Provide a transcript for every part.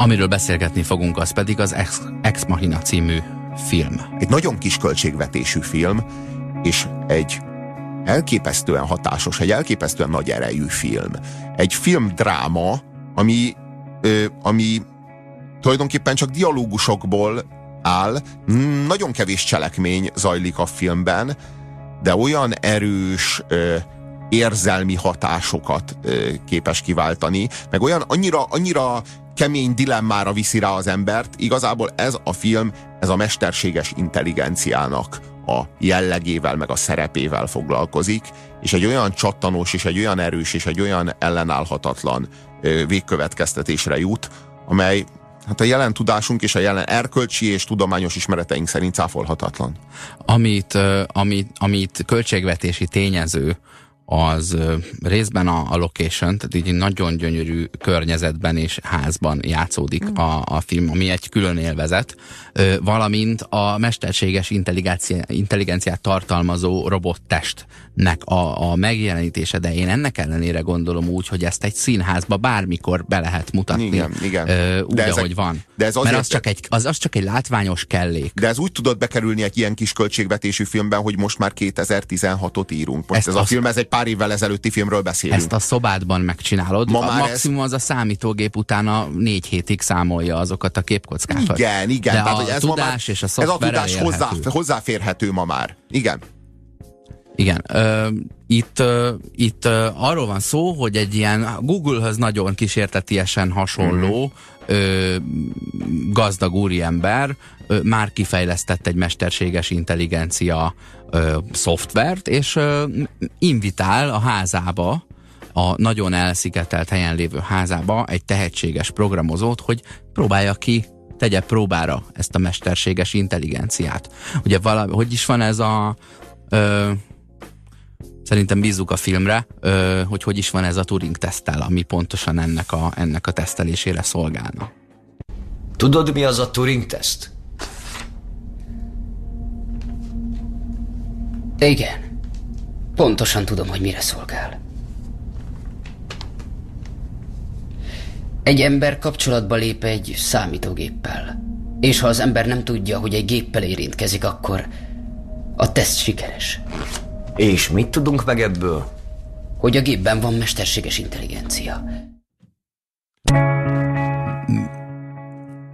Amiről beszélgetni fogunk, az pedig az Ex, Ex Machina című film. Egy nagyon kis költségvetésű film, és egy elképesztően hatásos, egy elképesztően nagy erejű film. Egy filmdráma, ami, ö, ami tulajdonképpen csak dialógusokból áll, nagyon kevés cselekmény zajlik a filmben, de olyan erős ö, érzelmi hatásokat ö, képes kiváltani, meg olyan annyira, annyira kemény dilemmára viszi rá az embert. Igazából ez a film, ez a mesterséges intelligenciának a jellegével, meg a szerepével foglalkozik, és egy olyan csattanós, és egy olyan erős, és egy olyan ellenállhatatlan végkövetkeztetésre jut, amely hát a jelen tudásunk és a jelen erkölcsi és tudományos ismereteink szerint cáfolhatatlan. Amit, amit, amit költségvetési tényező az részben a, a location, tehát így nagyon gyönyörű környezetben és házban játszódik mm. a, a film, ami egy külön élvezet, valamint a mesterséges intelligenciát tartalmazó robottestnek a, a megjelenítése, de én ennek ellenére gondolom úgy, hogy ezt egy színházba bármikor be lehet mutatni. Igen, igen. Úgy, de ezek, ahogy van. De ez azért, Mert az csak, egy, az, az csak egy látványos kellék. De ez úgy tudott bekerülni egy ilyen kis költségvetésű filmben, hogy most már 2016-ot írunk. Most ezt ez a film, ez egy pár évvel ezelőtti filmről beszélünk. Ezt a szobádban megcsinálod. Ma a maximum ez... az a számítógép utána négy hétig számolja azokat a képkockákat. Igen, igen. De Tehát, a hogy ez tudás már, és a Ez a tudás hozzá, hozzáférhető ma már. Igen. Igen. Ö, itt, ö, itt ö, arról van szó, hogy egy ilyen Google-höz nagyon kísértetiesen hasonló mm-hmm. ö, gazdag úriember ö, már kifejlesztett egy mesterséges intelligencia ö, szoftvert, és ö, invitál a házába, a nagyon elszigetelt helyen lévő házába egy tehetséges programozót, hogy próbálja ki, tegye próbára ezt a mesterséges intelligenciát. Ugye valami, hogy is van ez a ö, szerintem bízzuk a filmre, ö, hogy hogy is van ez a Turing tesztel, ami pontosan ennek a, ennek a tesztelésére szolgálna. Tudod, mi az a Turing teszt? Igen. Pontosan tudom, hogy mire szolgál. Egy ember kapcsolatba lép egy számítógéppel. És ha az ember nem tudja, hogy egy géppel érintkezik, akkor a teszt sikeres. És mit tudunk meg ebből? Hogy a gépben van mesterséges intelligencia.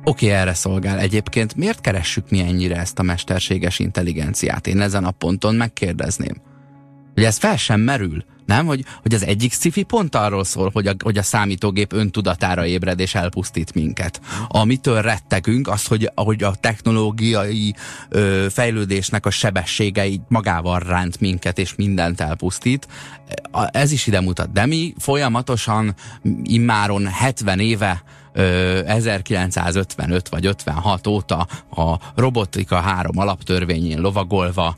Oké, okay, erre szolgál. Egyébként miért keressük mi ennyire ezt a mesterséges intelligenciát? Én ezen a ponton megkérdezném. Hogy ez fel sem merül. Nem? Hogy, hogy az egyik sci pont arról szól, hogy a, hogy a számítógép öntudatára ébred és elpusztít minket. Amitől rettegünk, az, hogy, hogy a technológiai ö, fejlődésnek a sebességei magával ránt minket, és mindent elpusztít. Ez is ide mutat. De mi folyamatosan immáron 70 éve 1955 vagy 56 óta a robotika három alaptörvényén lovagolva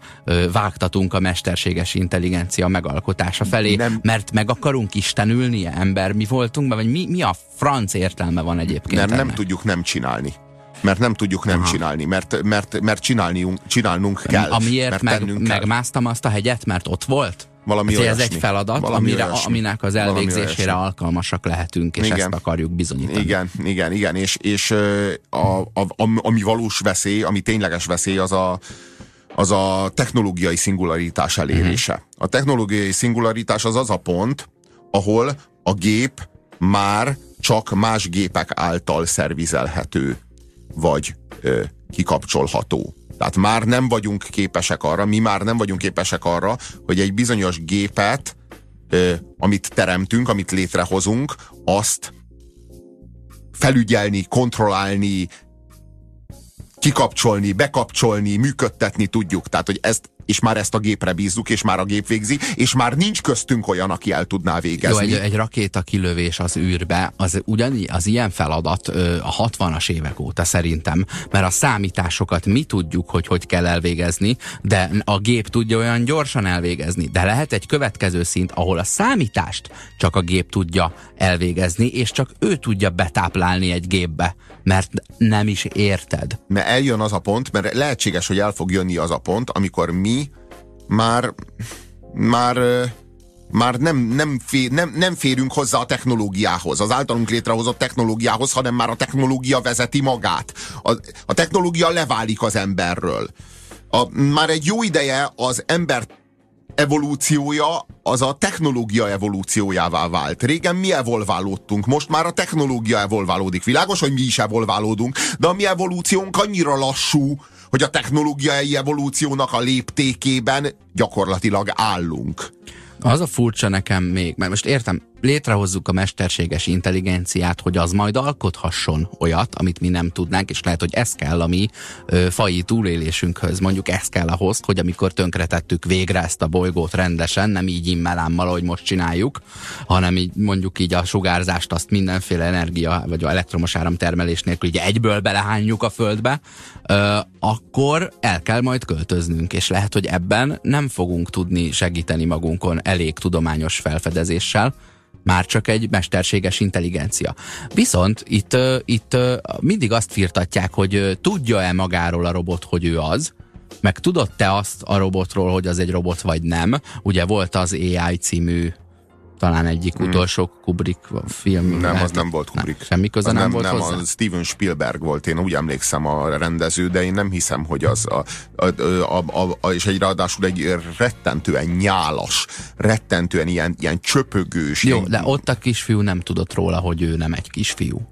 vágtatunk a mesterséges intelligencia megalkotása felé, nem. mert meg akarunk istenülni ember mi voltunk, vagy mi, mi a franc értelme van egyébként? Nem, nem tudjuk nem csinálni mert nem tudjuk nem Aha. csinálni, mert, mert, mert csinálniunk, csinálnunk kell. Amiért meg, megmásztam azt a hegyet, mert ott volt? Valami hát, ez egy feladat, valami amire, aminek az elvégzésére alkalmasak lehetünk, és igen. ezt akarjuk bizonyítani. Igen, igen, igen, és, és a, a, a, ami valós veszély, ami tényleges veszély, az a, az a technológiai szingularitás elérése. Uh-huh. A technológiai szingularitás az az a pont, ahol a gép már csak más gépek által szervizelhető, vagy ö, kikapcsolható. Tehát már nem vagyunk képesek arra, mi már nem vagyunk képesek arra, hogy egy bizonyos gépet, amit teremtünk, amit létrehozunk, azt felügyelni, kontrollálni, kikapcsolni, bekapcsolni, működtetni tudjuk. Tehát, hogy ezt és már ezt a gépre bízzuk, és már a gép végzi, és már nincs köztünk olyan, aki el tudná végezni. Jó, egy, egy rakéta kilövés az űrbe, az ugyan az ilyen feladat ö, a 60-as évek óta szerintem, mert a számításokat mi tudjuk, hogy hogy kell elvégezni, de a gép tudja olyan gyorsan elvégezni. De lehet egy következő szint, ahol a számítást csak a gép tudja elvégezni, és csak ő tudja betáplálni egy gépbe, mert nem is érted. Mert eljön az a pont, mert lehetséges, hogy el fog jönni az a pont, amikor mi már, már már nem, nem, fér, nem, nem férünk hozzá a technológiához, az általunk létrehozott technológiához, hanem már a technológia vezeti magát. A, a technológia leválik az emberről. A, már egy jó ideje az ember evolúciója az a technológia evolúciójává vált. Régen mi evolválódtunk, most már a technológia evolválódik. Világos, hogy mi is evolválódunk, de a mi evolúciónk annyira lassú, hogy a technológiai evolúciónak a léptékében gyakorlatilag állunk. Az a furcsa nekem még, mert most értem, létrehozzuk a mesterséges intelligenciát, hogy az majd alkothasson olyat, amit mi nem tudnánk, és lehet, hogy ez kell a mi ö, fai túlélésünkhöz. Mondjuk ez kell ahhoz, hogy amikor tönkretettük végre ezt a bolygót rendesen, nem így immelámmal, ahogy most csináljuk, hanem így mondjuk így a sugárzást azt mindenféle energia, vagy a elektromos áramtermelés nélkül így egyből belehányjuk a földbe, ö, akkor el kell majd költöznünk, és lehet, hogy ebben nem fogunk tudni segíteni magunkon elég tudományos felfedezéssel, már csak egy mesterséges intelligencia. Viszont itt, itt mindig azt firtatják, hogy tudja-e magáról a robot, hogy ő az, meg tudott-e azt a robotról, hogy az egy robot vagy nem. Ugye volt az AI című talán egyik hmm. utolsó Kubrick film. Nem, lehet, az nem volt Kubrick. Nem, semmi köze nem, nem volt nem, hozzá? A Steven Spielberg volt, én úgy emlékszem a rendező, de én nem hiszem, hogy az a, a, a, a, a és egy ráadásul egy rettentően nyálas, rettentően ilyen, ilyen csöpögős. Jó, ilyen, de ott a kisfiú nem tudott róla, hogy ő nem egy kisfiú.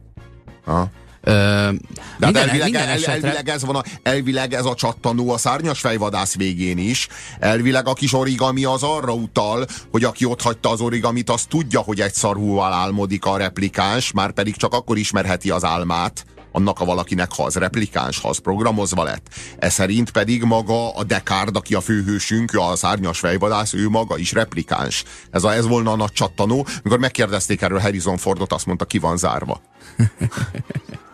Ha? De hát minden, elvileg, minden esetre... elvileg, ez van a, elvileg ez a csattanó a szárnyas fejvadász végén is. Elvileg a kis origami az arra utal, hogy aki ott hagyta az origamit, az tudja, hogy egy szarhúval álmodik a replikáns, már pedig csak akkor ismerheti az álmát, annak a valakinek, ha az replikáns, ha az programozva lett. Ez szerint pedig maga a Descartes, aki a főhősünk, a szárnyas fejvadász, ő maga is replikáns. Ez, a, ez volna a nagy csattanó. Mikor megkérdezték erről Harrison Fordot, azt mondta, ki van zárva.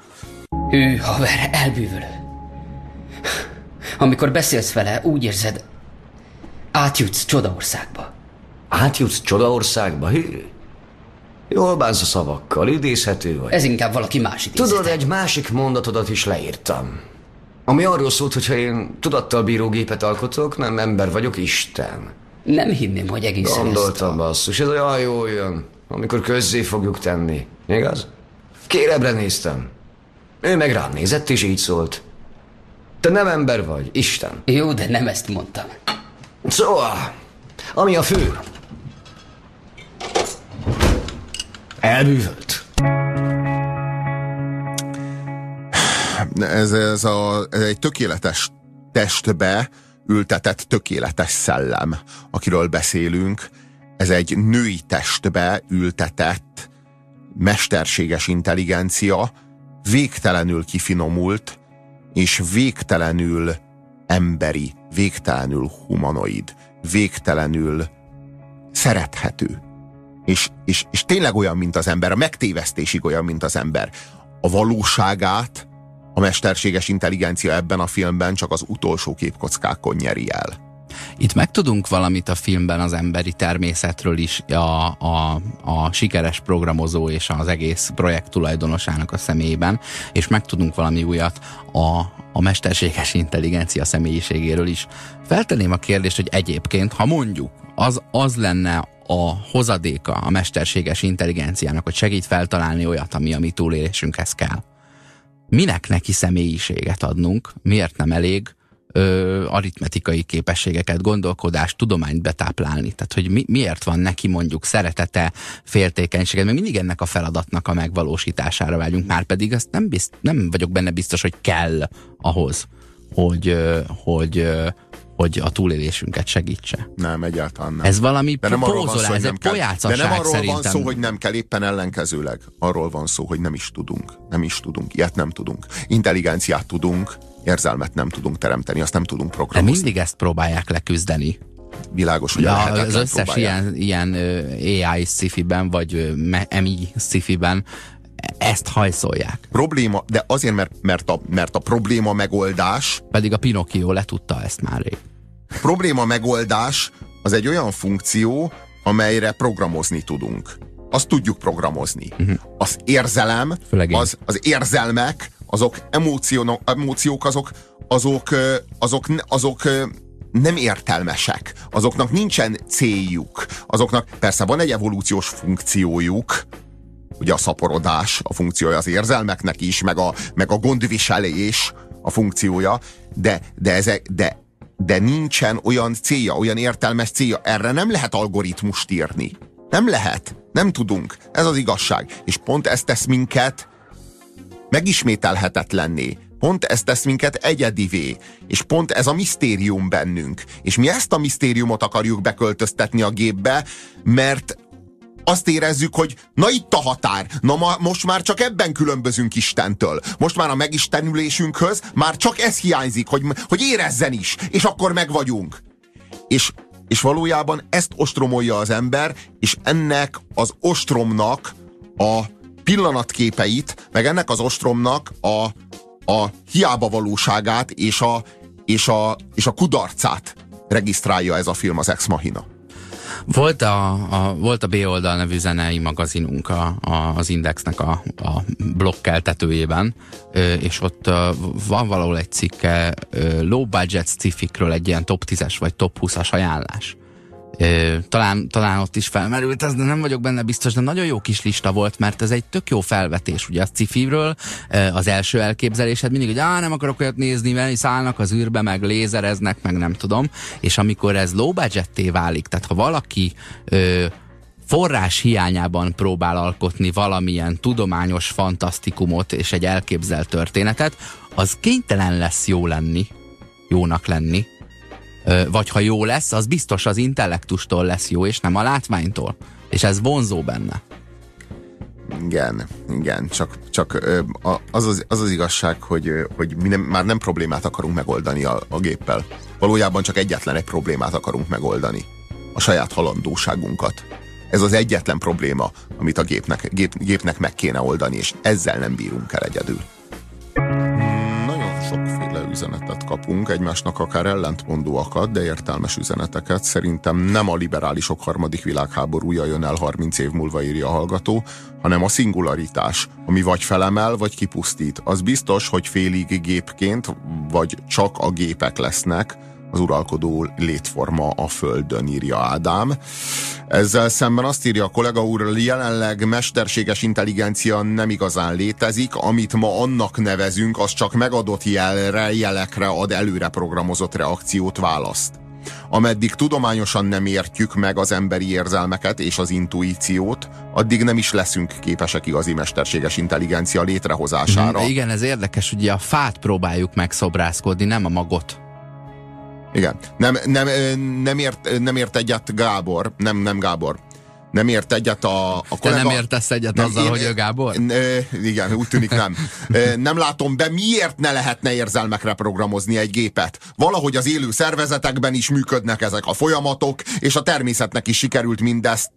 Ő, haver, elbűvölő. Amikor beszélsz vele, úgy érzed, átjutsz csodaországba. Átjutsz csodaországba? Hű. Jól bánsz a szavakkal, idézhető vagy. Ez inkább valaki más idézete. Tudod, egy másik mondatodat is leírtam. Ami arról szólt, hogyha én tudattal bíró gépet alkotok, nem ember vagyok, Isten. Nem hinném, hogy egészen Gondoltam, ezt a... basszus, ez olyan jól jön, amikor közzé fogjuk tenni. Igaz? Kérebre néztem. Ő meg rám nézett, és így szólt. Te nem ember vagy, Isten. Jó, de nem ezt mondtam. Szóval, ami a fő. Elbűvölt. Ez, ez, a, ez egy tökéletes testbe ültetett tökéletes szellem, akiről beszélünk. Ez egy női testbe ültetett mesterséges intelligencia, végtelenül kifinomult, és végtelenül emberi, végtelenül humanoid, végtelenül szerethető. És, és, és tényleg olyan, mint az ember, a megtévesztésig olyan, mint az ember. A valóságát a mesterséges intelligencia ebben a filmben csak az utolsó képkockákon nyeri el. Itt megtudunk valamit a filmben az emberi természetről is, a, a, a sikeres programozó és az egész projekt tulajdonosának a személyében, és megtudunk valami újat a, a mesterséges intelligencia személyiségéről is. Feltenném a kérdést, hogy egyébként, ha mondjuk, az, az lenne a hozadéka a mesterséges intelligenciának, hogy segít feltalálni olyat, ami a mi túlélésünkhez kell. Minek neki személyiséget adnunk? Miért nem elég ö, aritmetikai képességeket, gondolkodást, tudományt betáplálni. Tehát, hogy mi, miért van neki mondjuk szeretete, féltékenysége, mert mindig ennek a feladatnak a megvalósítására vágyunk, már pedig azt nem, bizt, nem vagyok benne biztos, hogy kell ahhoz, hogy, hogy, hogy a túlélésünket segítse. Nem, egyáltalán nem. Ez valami de nem pózolás, szó, ez egy pojácaság De nem arról szerintem. van szó, hogy nem kell, éppen ellenkezőleg. Arról van szó, hogy nem is tudunk. Nem is tudunk. Ilyet nem tudunk. Intelligenciát tudunk, érzelmet nem tudunk teremteni, azt nem tudunk programozni. De mindig ezt próbálják leküzdeni. Világos, hogy ja, az összes próbálják. ilyen, ilyen AI sci-fi-ben, vagy MI sci-fi-ben ezt hajszolják. Probléma, de azért, mert, mert, a, mert a probléma megoldás... Pedig a Pinocchio letudta ezt már rég. Probléma megoldás az egy olyan funkció, amelyre programozni tudunk. Azt tudjuk programozni. Uh-huh. Az érzelem, az, az érzelmek, azok emóciók, emóciók azok, azok, azok, azok nem értelmesek, azoknak nincsen céljuk, azoknak persze van egy evolúciós funkciójuk, ugye a szaporodás a funkciója az érzelmeknek is, meg a, meg a gondviselés a funkciója, de, de, ezek, de, de nincsen olyan célja, olyan értelmes célja. Erre nem lehet algoritmust írni. Nem lehet. Nem tudunk. Ez az igazság. És pont ezt tesz minket megismételhetetlenné. Pont ezt tesz minket egyedivé. És pont ez a misztérium bennünk. És mi ezt a misztériumot akarjuk beköltöztetni a gépbe, mert azt érezzük, hogy na itt a határ, na ma, most már csak ebben különbözünk Istentől. Most már a megistenülésünkhöz már csak ez hiányzik, hogy, hogy érezzen is, és akkor meg vagyunk. És, és valójában ezt ostromolja az ember, és ennek az ostromnak a pillanatképeit, meg ennek az ostromnak a, a hiába valóságát és a, és, a, és a kudarcát regisztrálja ez a film, az Ex Machina. Volt a, a, volt a B oldal nevű zenei magazinunk a, a, az Indexnek a, a blokkeltetőjében, és ott van valahol egy cikke low budget sci-fikről egy ilyen top 10-es vagy top 20-as ajánlás talán, talán ott is felmerült, ez, de nem vagyok benne biztos, de nagyon jó kis lista volt, mert ez egy tök jó felvetés, ugye a cifivről, az első elképzelésed mindig, hogy á, nem akarok olyat nézni, mert szállnak az űrbe, meg lézereznek, meg nem tudom, és amikor ez low budgetté válik, tehát ha valaki ö, forrás hiányában próbál alkotni valamilyen tudományos fantasztikumot és egy elképzelt az kénytelen lesz jó lenni, jónak lenni, vagy ha jó lesz, az biztos az intellektustól lesz jó, és nem a látványtól. És ez vonzó benne. Igen, igen, csak, csak az, az, az az igazság, hogy, hogy mi nem, már nem problémát akarunk megoldani a, a géppel. Valójában csak egyetlen egy problémát akarunk megoldani. A saját halandóságunkat. Ez az egyetlen probléma, amit a gépnek, gép, gépnek meg kéne oldani, és ezzel nem bírunk el egyedül üzenetet kapunk, egymásnak akár ellentmondóakat, de értelmes üzeneteket. Szerintem nem a liberálisok harmadik világháborúja jön el 30 év múlva, írja a hallgató, hanem a szingularitás, ami vagy felemel, vagy kipusztít. Az biztos, hogy félig gépként, vagy csak a gépek lesznek, az uralkodó létforma a Földön, írja Ádám. Ezzel szemben azt írja a kollega úr, jelenleg mesterséges intelligencia nem igazán létezik, amit ma annak nevezünk, az csak megadott jelre, jelekre ad előre programozott reakciót, választ. Ameddig tudományosan nem értjük meg az emberi érzelmeket és az intuíciót, addig nem is leszünk képesek igazi mesterséges intelligencia létrehozására. Igen, ez érdekes, ugye a fát próbáljuk megszobrászkodni, nem a magot. Igen. Nem, nem, nem, ért, nem ért egyet Gábor, nem, nem Gábor. Nem ért egyet a, a kollega. Te nem értesz egyet nem, azzal, én, hogy ő Gábor? Igen, úgy tűnik nem. Nem látom be, miért ne lehetne érzelmekre programozni egy gépet. Valahogy az élő szervezetekben is működnek ezek a folyamatok, és a természetnek is sikerült mindezt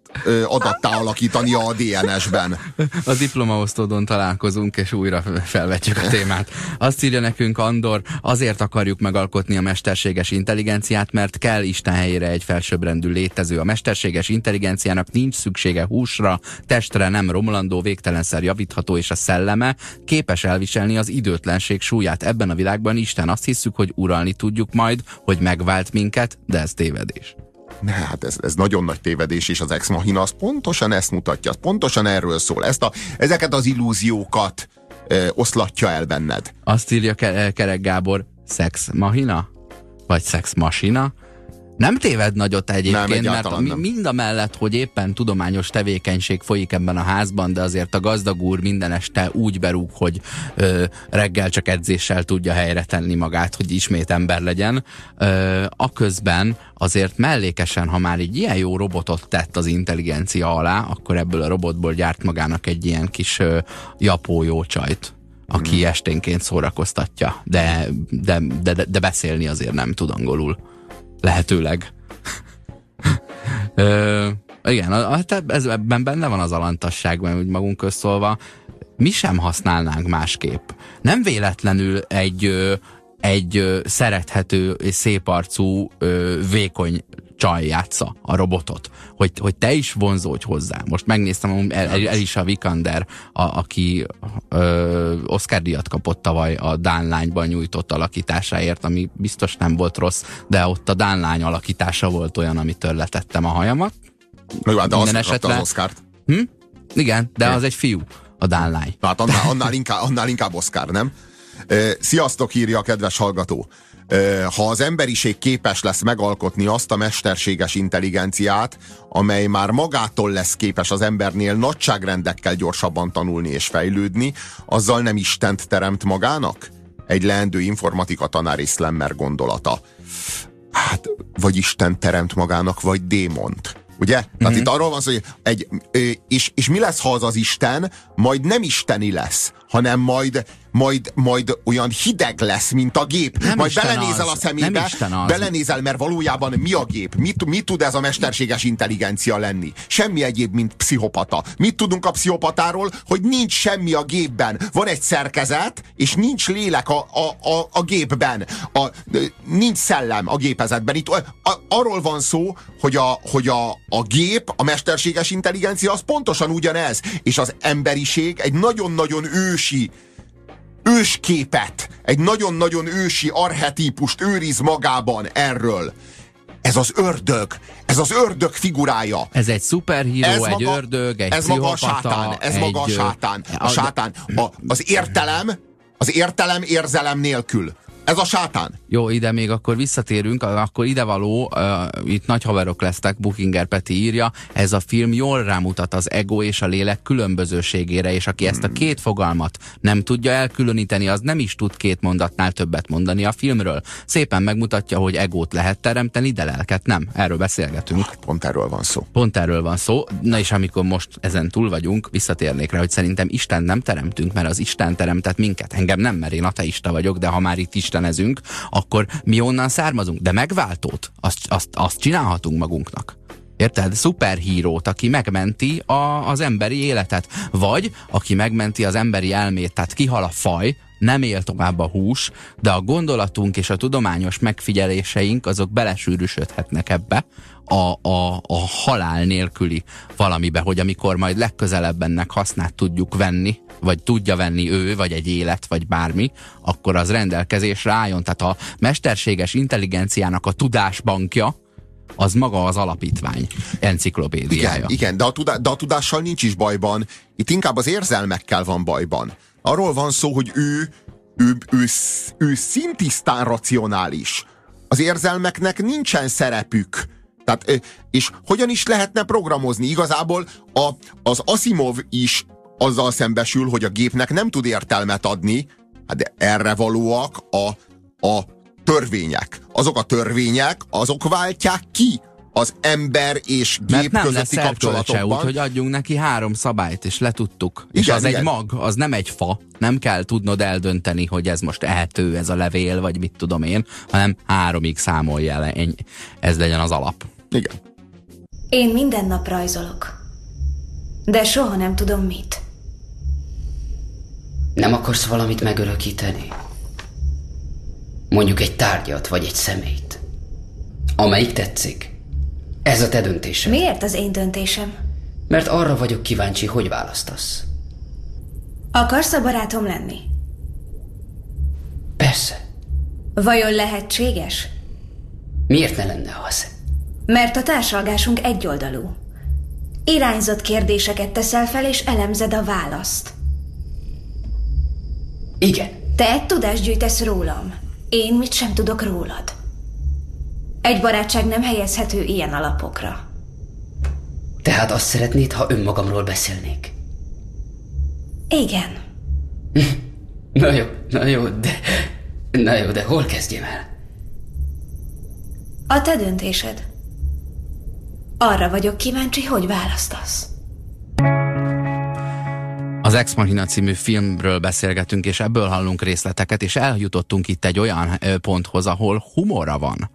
adattá alakítani a DNS-ben. A diplomaosztódon találkozunk, és újra felvetjük a témát. Azt írja nekünk Andor, azért akarjuk megalkotni a mesterséges intelligenciát, mert kell Isten helyére egy felsőbbrendű létező. A mesterséges intelligenciának nincs szüksége húsra, testre nem romlandó, végtelenszer javítható, és a szelleme képes elviselni az időtlenség súlyát. Ebben a világban Isten azt hiszük, hogy uralni tudjuk majd, hogy megvált minket, de ez tévedés. Ne, hát ez, ez nagyon nagy tévedés, és az Ex Machina az pontosan ezt mutatja, az pontosan erről szól. Ezt a, ezeket az illúziókat ö, oszlatja el benned. Azt írja Kerek Gábor, Sex Machina? Vagy Sex Machina? Nem téved nagyot egyébként, nem, mert nem. mind a mellett, hogy éppen tudományos tevékenység folyik ebben a házban, de azért a gazdag úr minden este úgy berúg, hogy ö, reggel csak edzéssel tudja helyre tenni magát, hogy ismét ember legyen. Ö, aközben azért mellékesen, ha már egy ilyen jó robotot tett az intelligencia alá, akkor ebből a robotból gyárt magának egy ilyen kis ö, japó jó csajt aki hmm. esténként szórakoztatja, de, de, de, de beszélni azért nem tud angolul lehetőleg. Ö, igen, hát ez, ebben benne van az alantasság, mert úgy magunk közszólva, mi sem használnánk másképp. Nem véletlenül egy, egy szerethető és szép arcú, vékony csaj játsza a robotot, hogy, hogy te is vonzódj hozzá. Most megnéztem, El, El, Elisa Vikander, a, aki ö, Oscar díjat kapott tavaly a Dán lányban nyújtott alakításáért, ami biztos nem volt rossz, de ott a Dán lány alakítása volt olyan, amitől letettem a hajamat. Jó, hát de Minden azt esetre... az Oscart. Hm? Igen, de az egy fiú, a Dán lány. Hát annál, annál, inkább, annál inkább Oscar, nem? Sziasztok, írja a kedves hallgató ha az emberiség képes lesz megalkotni azt a mesterséges intelligenciát, amely már magától lesz képes az embernél nagyságrendekkel gyorsabban tanulni és fejlődni, azzal nem Istent teremt magának? Egy leendő informatika tanár és Slammer gondolata. Hát, vagy Isten teremt magának, vagy démont. Ugye? Mm-hmm. Tehát mhm. itt arról van szó, hogy egy, és, és mi lesz, ha az az Isten majd nem isteni lesz, hanem majd majd, majd olyan hideg lesz, mint a gép. Nem majd belenézel az. a szemébe, belenézel, mert valójában mi a gép? Mit, mit tud ez a mesterséges intelligencia lenni? Semmi egyéb, mint pszichopata. Mit tudunk a pszichopatáról? Hogy nincs semmi a gépben. Van egy szerkezet, és nincs lélek a, a, a, a gépben. A, nincs szellem a gépezetben. Itt a, a, arról van szó, hogy, a, hogy a, a gép, a mesterséges intelligencia az pontosan ugyanez. És az emberiség egy nagyon-nagyon ősi ősképet, egy nagyon-nagyon ősi arhetípust őriz magában erről. Ez az ördög, ez az ördög figurája. Ez egy szuperhíró, ez egy maga, ördög, egy Ez maga a sátán, ez egy, maga a sátán. A sátán, a, az értelem, az értelem érzelem nélkül. Ez a sátán. Jó, ide még akkor visszatérünk, akkor idevaló, uh, itt nagy haverok lesztek, Bookinger Peti írja, ez a film jól rámutat az ego és a lélek különbözőségére, és aki ezt a hmm. két fogalmat nem tudja elkülöníteni, az nem is tud két mondatnál többet mondani a filmről. Szépen megmutatja, hogy egót lehet teremteni, de lelket nem. Erről beszélgetünk. Ah, pont erről van szó. Pont erről van szó. Na és amikor most ezen túl vagyunk, visszatérnék rá, hogy szerintem Isten nem teremtünk, mert az Isten teremtett minket. Engem nem, mert én ateista vagyok, de ha már itt istenezünk, akkor mi onnan származunk. De megváltót, azt, azt, azt csinálhatunk magunknak. Érted? Szuperhírót, aki megmenti a, az emberi életet. Vagy aki megmenti az emberi elmét, tehát kihal a faj, nem él tovább a hús, de a gondolatunk és a tudományos megfigyeléseink azok belesűrűsödhetnek ebbe a, a, a halál nélküli valamibe, hogy amikor majd legközelebb ennek hasznát tudjuk venni, vagy tudja venni ő, vagy egy élet, vagy bármi, akkor az rendelkezésre álljon. Tehát a mesterséges intelligenciának a tudásbankja, az maga az alapítvány enciklopédiája. Igen, igen de, a tudá- de a tudással nincs is bajban. Itt inkább az érzelmekkel van bajban. Arról van szó, hogy ő, ő, ő, ő, ő szintisztán racionális. Az érzelmeknek nincsen szerepük. Tehát, és hogyan is lehetne programozni? Igazából a, az Asimov is azzal szembesül, hogy a gépnek nem tud értelmet adni, hát de erre valóak a, a törvények. Azok a törvények, azok váltják ki az ember és gép Mert nem közötti kapcsolatokban. úgy, hogy adjunk neki három szabályt, és letudtuk. Igen, és az igen. egy mag, az nem egy fa. Nem kell tudnod eldönteni, hogy ez most ehető, ez a levél, vagy mit tudom én, hanem háromig számolj el, ez legyen az alap. Igen. Én minden nap rajzolok. De soha nem tudom mit. Nem akarsz valamit megörökíteni? Mondjuk egy tárgyat, vagy egy szemét. Amelyik tetszik. Ez a te döntésed. Miért az én döntésem? Mert arra vagyok kíváncsi, hogy választasz. Akarsz a barátom lenni? Persze. Vajon lehetséges? Miért ne lenne az? Mert a társalgásunk egyoldalú. Irányzott kérdéseket teszel fel, és elemzed a választ. Igen. Te tudást gyűjtesz rólam. Én mit sem tudok rólad. Egy barátság nem helyezhető ilyen alapokra. Tehát azt szeretnéd, ha önmagamról beszélnék? Igen. Na jó, na jó, de... Na jó, de hol kezdjem el? A te döntésed. Arra vagyok kíváncsi, hogy választasz. Az Ex Machina című filmről beszélgetünk, és ebből hallunk részleteket, és eljutottunk itt egy olyan ponthoz, ahol humora van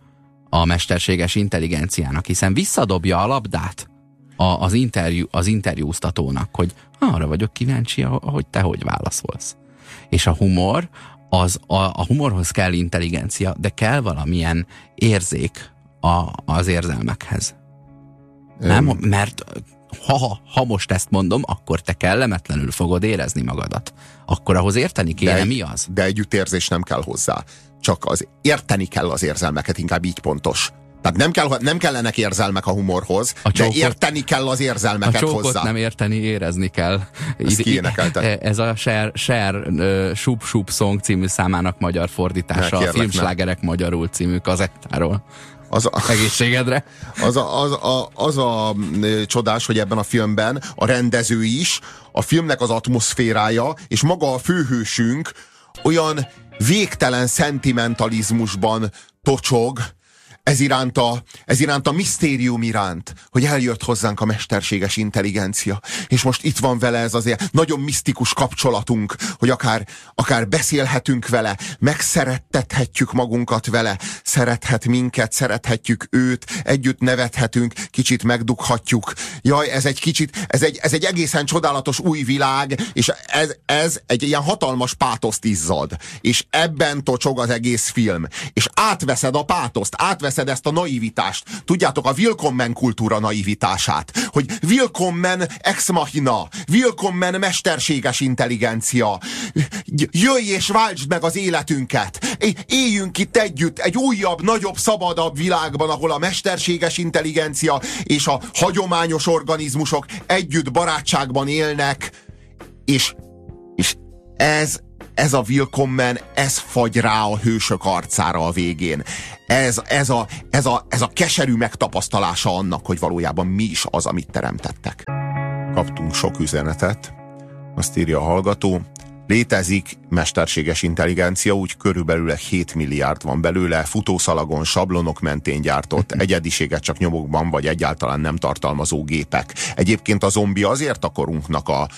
a mesterséges intelligenciának, hiszen visszadobja a labdát a, az, interjú, az interjúztatónak, hogy arra vagyok kíváncsi, hogy te hogy válaszolsz. És a humor, az a, a humorhoz kell intelligencia, de kell valamilyen érzék, a, az érzelmekhez. Nem, mert ha, ha, ha most ezt mondom, akkor te kellemetlenül fogod érezni magadat. Akkor ahhoz érteni kéne, de, mi az? De együttérzés nem kell hozzá. Csak az érteni kell az érzelmeket, inkább így pontos. Tehát nem, kell, nem kellenek érzelmek a humorhoz, a csókot, de érteni kell az érzelmeket a hozzá. nem érteni, érezni kell. Ezt e- Ez a Cher uh, Sup Sup Song című számának magyar fordítása, a Filmslágerek magyarul című kazettáról. Az a, Egészségedre. Az a, az, a, az a csodás, hogy ebben a filmben a rendező is, a filmnek az atmoszférája, és maga a főhősünk olyan végtelen szentimentalizmusban tocsog, ez iránt, a, ez iránt a misztérium iránt, hogy eljött hozzánk a mesterséges intelligencia, és most itt van vele ez az nagyon misztikus kapcsolatunk, hogy akár, akár beszélhetünk vele, megszerettethetjük magunkat vele, szerethet minket, szerethetjük őt, együtt nevethetünk, kicsit megdughatjuk. Jaj, ez egy kicsit, ez egy, ez egy egészen csodálatos új világ, és ez, ez egy ilyen hatalmas pátoszt izzad, és ebben tocsog az egész film, és átveszed a pátoszt, átveszed átveszed ezt a naivitást. Tudjátok, a Willkommen kultúra naivitását. Hogy Willkommen ex machina, Willkommen mesterséges intelligencia. Jöjj és váltsd meg az életünket. Éljünk itt együtt egy újabb, nagyobb, szabadabb világban, ahol a mesterséges intelligencia és a hagyományos organizmusok együtt barátságban élnek. És, és ez ez a Willkommen, ez fagy rá a hősök arcára a végén. Ez, ez, a, ez, a, ez a keserű megtapasztalása annak, hogy valójában mi is az, amit teremtettek. Kaptunk sok üzenetet, azt írja a hallgató, Létezik mesterséges intelligencia, úgy körülbelül 7 milliárd van belőle, futószalagon, sablonok mentén gyártott, egyediséget csak nyomokban vagy egyáltalán nem tartalmazó gépek. Egyébként a zombi azért a korunknak a,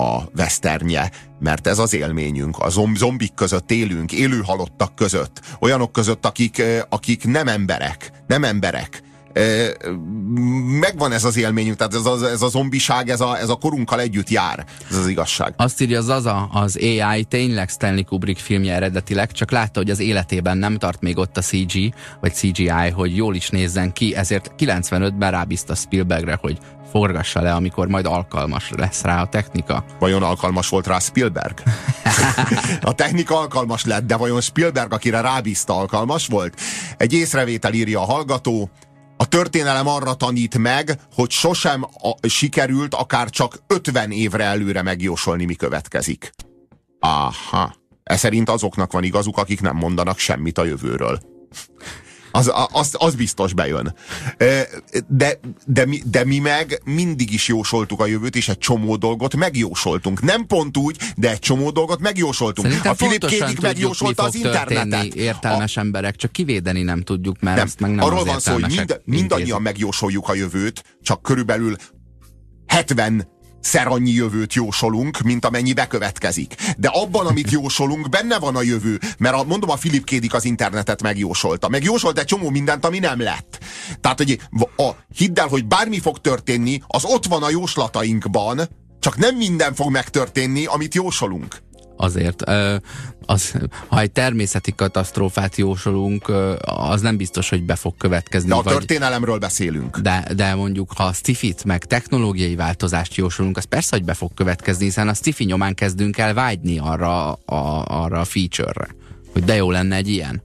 a veszternye, mert ez az élményünk. A zombik között élünk, élő halottak között, olyanok között, akik, akik nem emberek, nem emberek, megvan ez az élményünk, tehát ez a, ez a zombiság, ez a, ez a korunkkal együtt jár. Ez az igazság. Azt írja Zaza, az AI tényleg Stanley Kubrick filmje eredetileg, csak látta, hogy az életében nem tart még ott a CG, vagy CGI, hogy jól is nézzen ki, ezért 95-ben rábízta Spielbergre, hogy forgassa le, amikor majd alkalmas lesz rá a technika. Vajon alkalmas volt rá Spielberg? a technika alkalmas lett, de vajon Spielberg, akire rábízta, alkalmas volt? Egy észrevétel írja a hallgató, a történelem arra tanít meg, hogy sosem a, sikerült akár csak 50 évre előre megjósolni, mi következik. Aha. Ez szerint azoknak van igazuk, akik nem mondanak semmit a jövőről az, az, az biztos bejön. De, de, mi, de mi meg mindig is jósoltuk a jövőt, és egy csomó dolgot megjósoltunk. Nem pont úgy, de egy csomó dolgot megjósoltunk. Szerintem a Filip Kédik megjósolta az internetet. Értelmes a... emberek, csak kivédeni nem tudjuk, mert nem. azt meg nem Arról van szó, hogy mind, mindannyian megjósoljuk a jövőt, csak körülbelül 70 szer annyi jövőt jósolunk, mint amennyi bekövetkezik. De abban, amit jósolunk, benne van a jövő. Mert a, mondom, a Philip Kédik az internetet megjósolta. Megjósolt egy csomó mindent, ami nem lett. Tehát, hogy a, hidd el, hogy bármi fog történni, az ott van a jóslatainkban, csak nem minden fog megtörténni, amit jósolunk azért. Az, ha egy természeti katasztrófát jósolunk, az nem biztos, hogy be fog következni. De a vagy, történelemről beszélünk. De, de mondjuk, ha a stifit meg technológiai változást jósolunk, az persze, hogy be fog következni, hiszen a stifi nyomán kezdünk el vágyni arra a, arra a feature-re. Hogy de jó lenne egy ilyen.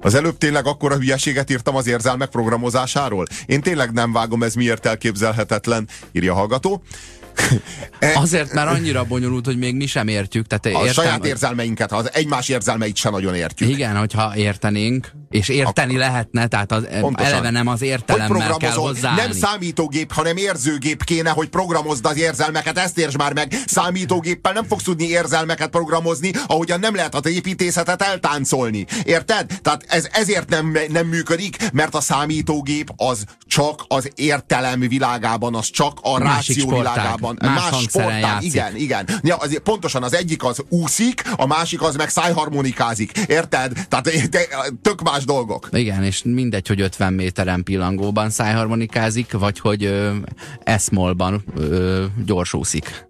Az előbb tényleg akkora hülyeséget írtam az érzelmek programozásáról? Én tényleg nem vágom, ez miért elképzelhetetlen, írja a hallgató. Azért, mert annyira bonyolult, hogy még mi sem értjük. Tehát a értem, saját érzelmeinket, az egymás érzelmeit sem nagyon értjük. Igen, hogyha értenénk, és érteni Akkor, lehetne, tehát az, eleve nem az értelemmel kell hozzáállni. Nem számítógép, hanem érzőgép kéne, hogy programozd az érzelmeket, ezt értsd már meg. Számítógéppel nem fogsz tudni érzelmeket programozni, ahogyan nem lehet az építészetet eltáncolni. Érted? Tehát ez ezért nem, nem működik, mert a számítógép az csak az értelem világában, az csak a ráció világában. Más, más sportág, igen, igen. Ja, az, pontosan az egyik az úszik, a másik az meg szájharmonikázik. Érted? Tehát tök más dolgok. Igen, és mindegy, hogy 50 méteren pillangóban szájharmonikázik, vagy hogy ö, eszmolban ö, gyorsúszik.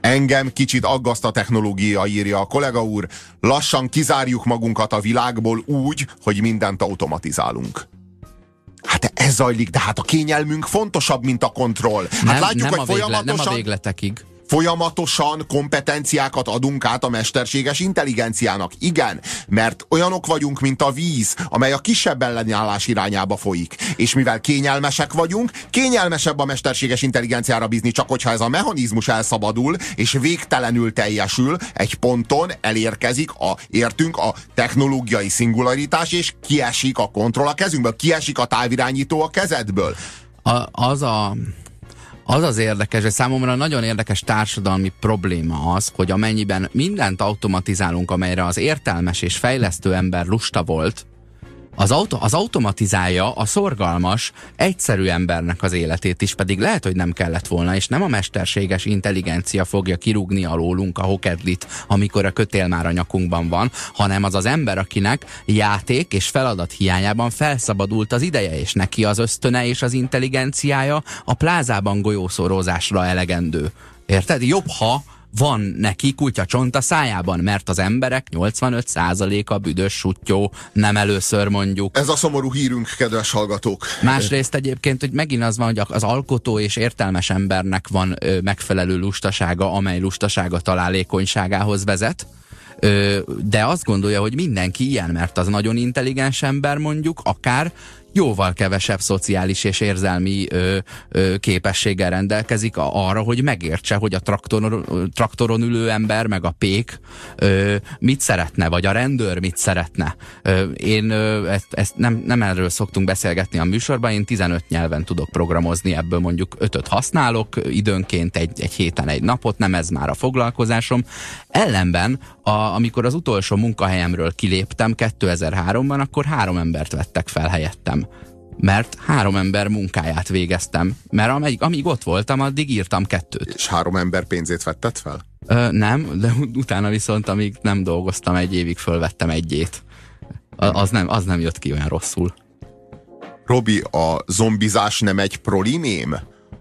Engem kicsit aggaszt a technológia, írja a kollega úr. Lassan kizárjuk magunkat a világból úgy, hogy mindent automatizálunk. Hát ez zajlik, de hát a kényelmünk fontosabb, mint a kontroll. Hát nem, látjuk, nem, hogy a végle, folyamatosan... nem a végletekig folyamatosan kompetenciákat adunk át a mesterséges intelligenciának. Igen, mert olyanok vagyunk, mint a víz, amely a kisebb ellenállás irányába folyik. És mivel kényelmesek vagyunk, kényelmesebb a mesterséges intelligenciára bízni, csak hogyha ez a mechanizmus elszabadul, és végtelenül teljesül, egy ponton elérkezik, a, értünk a technológiai szingularitás, és kiesik a kontroll a kezünkből, kiesik a távirányító a kezedből. A, az a az az érdekes, hogy számomra nagyon érdekes társadalmi probléma az, hogy amennyiben mindent automatizálunk, amelyre az értelmes és fejlesztő ember lusta volt, az, auto, az automatizálja a szorgalmas, egyszerű embernek az életét is, pedig lehet, hogy nem kellett volna, és nem a mesterséges intelligencia fogja kirúgni alólunk a hokedlit, amikor a kötél már a nyakunkban van, hanem az az ember, akinek játék és feladat hiányában felszabadult az ideje, és neki az ösztöne és az intelligenciája a plázában golyószorozásra elegendő. Érted? Jobb, ha van neki kutyacsont a szájában, mert az emberek 85%-a büdös sutyó, nem először mondjuk. Ez a szomorú hírünk, kedves hallgatók. Másrészt egyébként, hogy megint az van, hogy az alkotó és értelmes embernek van ö, megfelelő lustasága, amely lustasága találékonyságához vezet, de azt gondolja, hogy mindenki ilyen, mert az nagyon intelligens ember mondjuk, akár jóval kevesebb szociális és érzelmi ö, ö, képességgel rendelkezik arra, hogy megértse, hogy a traktoron, traktoron ülő ember, meg a pék ö, mit szeretne, vagy a rendőr mit szeretne. Ö, én ö, ezt, ezt nem, nem erről szoktunk beszélgetni a műsorban, én 15 nyelven tudok programozni, ebből mondjuk 5 használok, időnként egy, egy héten egy napot, nem ez már a foglalkozásom. Ellenben, a, amikor az utolsó munkahelyemről kiléptem 2003-ban, akkor három embert vettek fel helyettem mert három ember munkáját végeztem. Mert amíg, amíg ott voltam, addig írtam kettőt. És három ember pénzét vetted fel? Ö, nem, de utána viszont, amíg nem dolgoztam egy évig, fölvettem egyét. Az, nem, az nem jött ki olyan rosszul. Robi, a zombizás nem egy prolimém?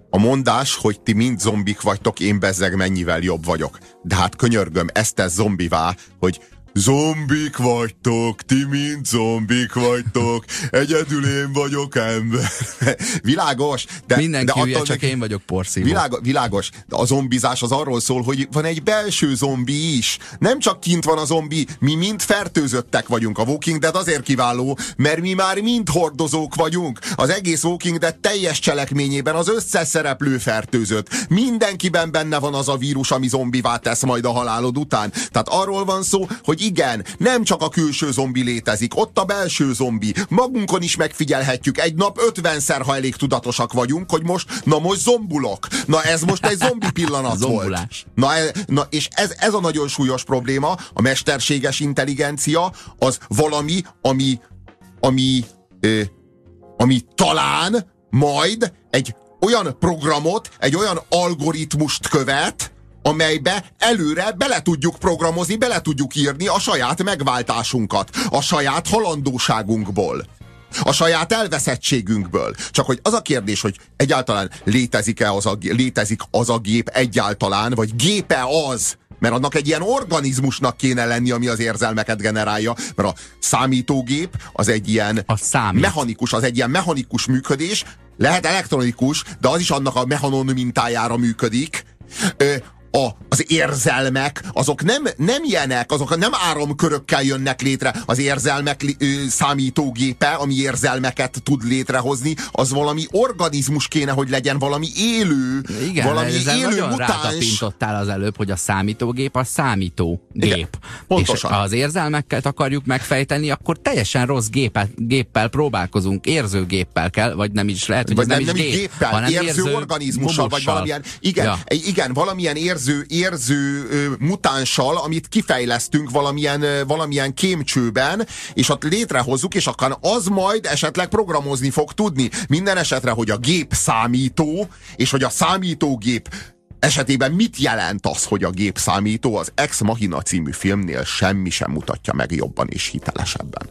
A mondás, hogy ti mind zombik vagytok, én bezzeg mennyivel jobb vagyok. De hát könyörgöm, ezt tesz zombivá, hogy Zombik vagytok, ti mind zombik vagytok, egyedül én vagyok ember. világos. De, Mindenki de hülye, csak én vagyok porszívó. Világos, világos, de a zombizás az arról szól, hogy van egy belső zombi is. Nem csak kint van a zombi, mi mind fertőzöttek vagyunk. A Walking Dead azért kiváló, mert mi már mind hordozók vagyunk. Az egész Walking Dead teljes cselekményében az összes szereplő fertőzött. Mindenkiben benne van az a vírus, ami zombivá tesz majd a halálod után. Tehát arról van szó, hogy igen, nem csak a külső zombi létezik, ott a belső zombi. Magunkon is megfigyelhetjük, egy nap ötvenszer, ha elég tudatosak vagyunk, hogy most, na most zombulok. Na ez most egy zombi pillanat volt. Na, e, na és ez, ez a nagyon súlyos probléma, a mesterséges intelligencia az valami, ami, ami, ö, ami talán majd egy olyan programot, egy olyan algoritmust követ, amelybe előre bele tudjuk programozni, bele tudjuk írni a saját megváltásunkat, a saját halandóságunkból a saját elveszettségünkből. Csak hogy az a kérdés, hogy egyáltalán létezik-e az a, létezik az a gép egyáltalán, vagy gépe az, mert annak egy ilyen organizmusnak kéne lenni, ami az érzelmeket generálja, mert a számítógép az egy ilyen a mechanikus, az egy ilyen mechanikus működés, lehet elektronikus, de az is annak a mechanon mintájára működik, a, az érzelmek, azok nem, nem ilyenek, azok nem áramkörökkel jönnek létre. Az érzelmek ö, számítógépe, ami érzelmeket tud létrehozni, az valami organizmus kéne, hogy legyen, valami élő, Igen, valami élő nagyon mutáns. az előbb, hogy a számítógép a számítógép. Igen, pontosan. És az érzelmekkel akarjuk megfejteni, akkor teljesen rossz gépet, géppel próbálkozunk, érzőgéppel kell, vagy nem is lehet, hogy vagy nem, nem, is gép, géppel, hanem érző, érző organizmussal, vagy valamilyen, igen, ja. igen, valamilyen érző érző, érző mutánssal, amit kifejlesztünk valamilyen, valamilyen kémcsőben, és ott létrehozzuk, és akkor az majd esetleg programozni fog tudni. Minden esetre, hogy a gép számító, és hogy a számítógép esetében mit jelent az, hogy a gép számító, az Ex Machina című filmnél semmi sem mutatja meg jobban és hitelesebben.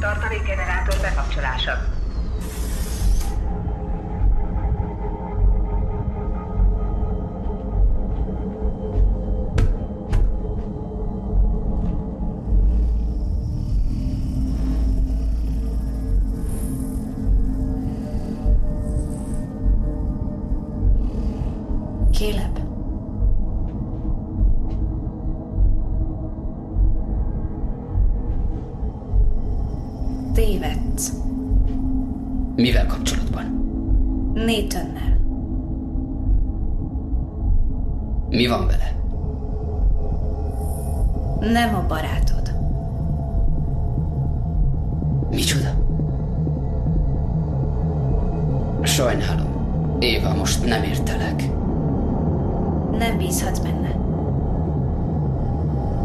Tartalékgenerátor bekapcsolása. Kéleb? Tévedsz. Mivel kapcsolatban? Nathan-nel. Mi van vele? Nem a barátod. Micsoda? Sajnálom. Éva, most nem értelek. Nem bízhatsz benne.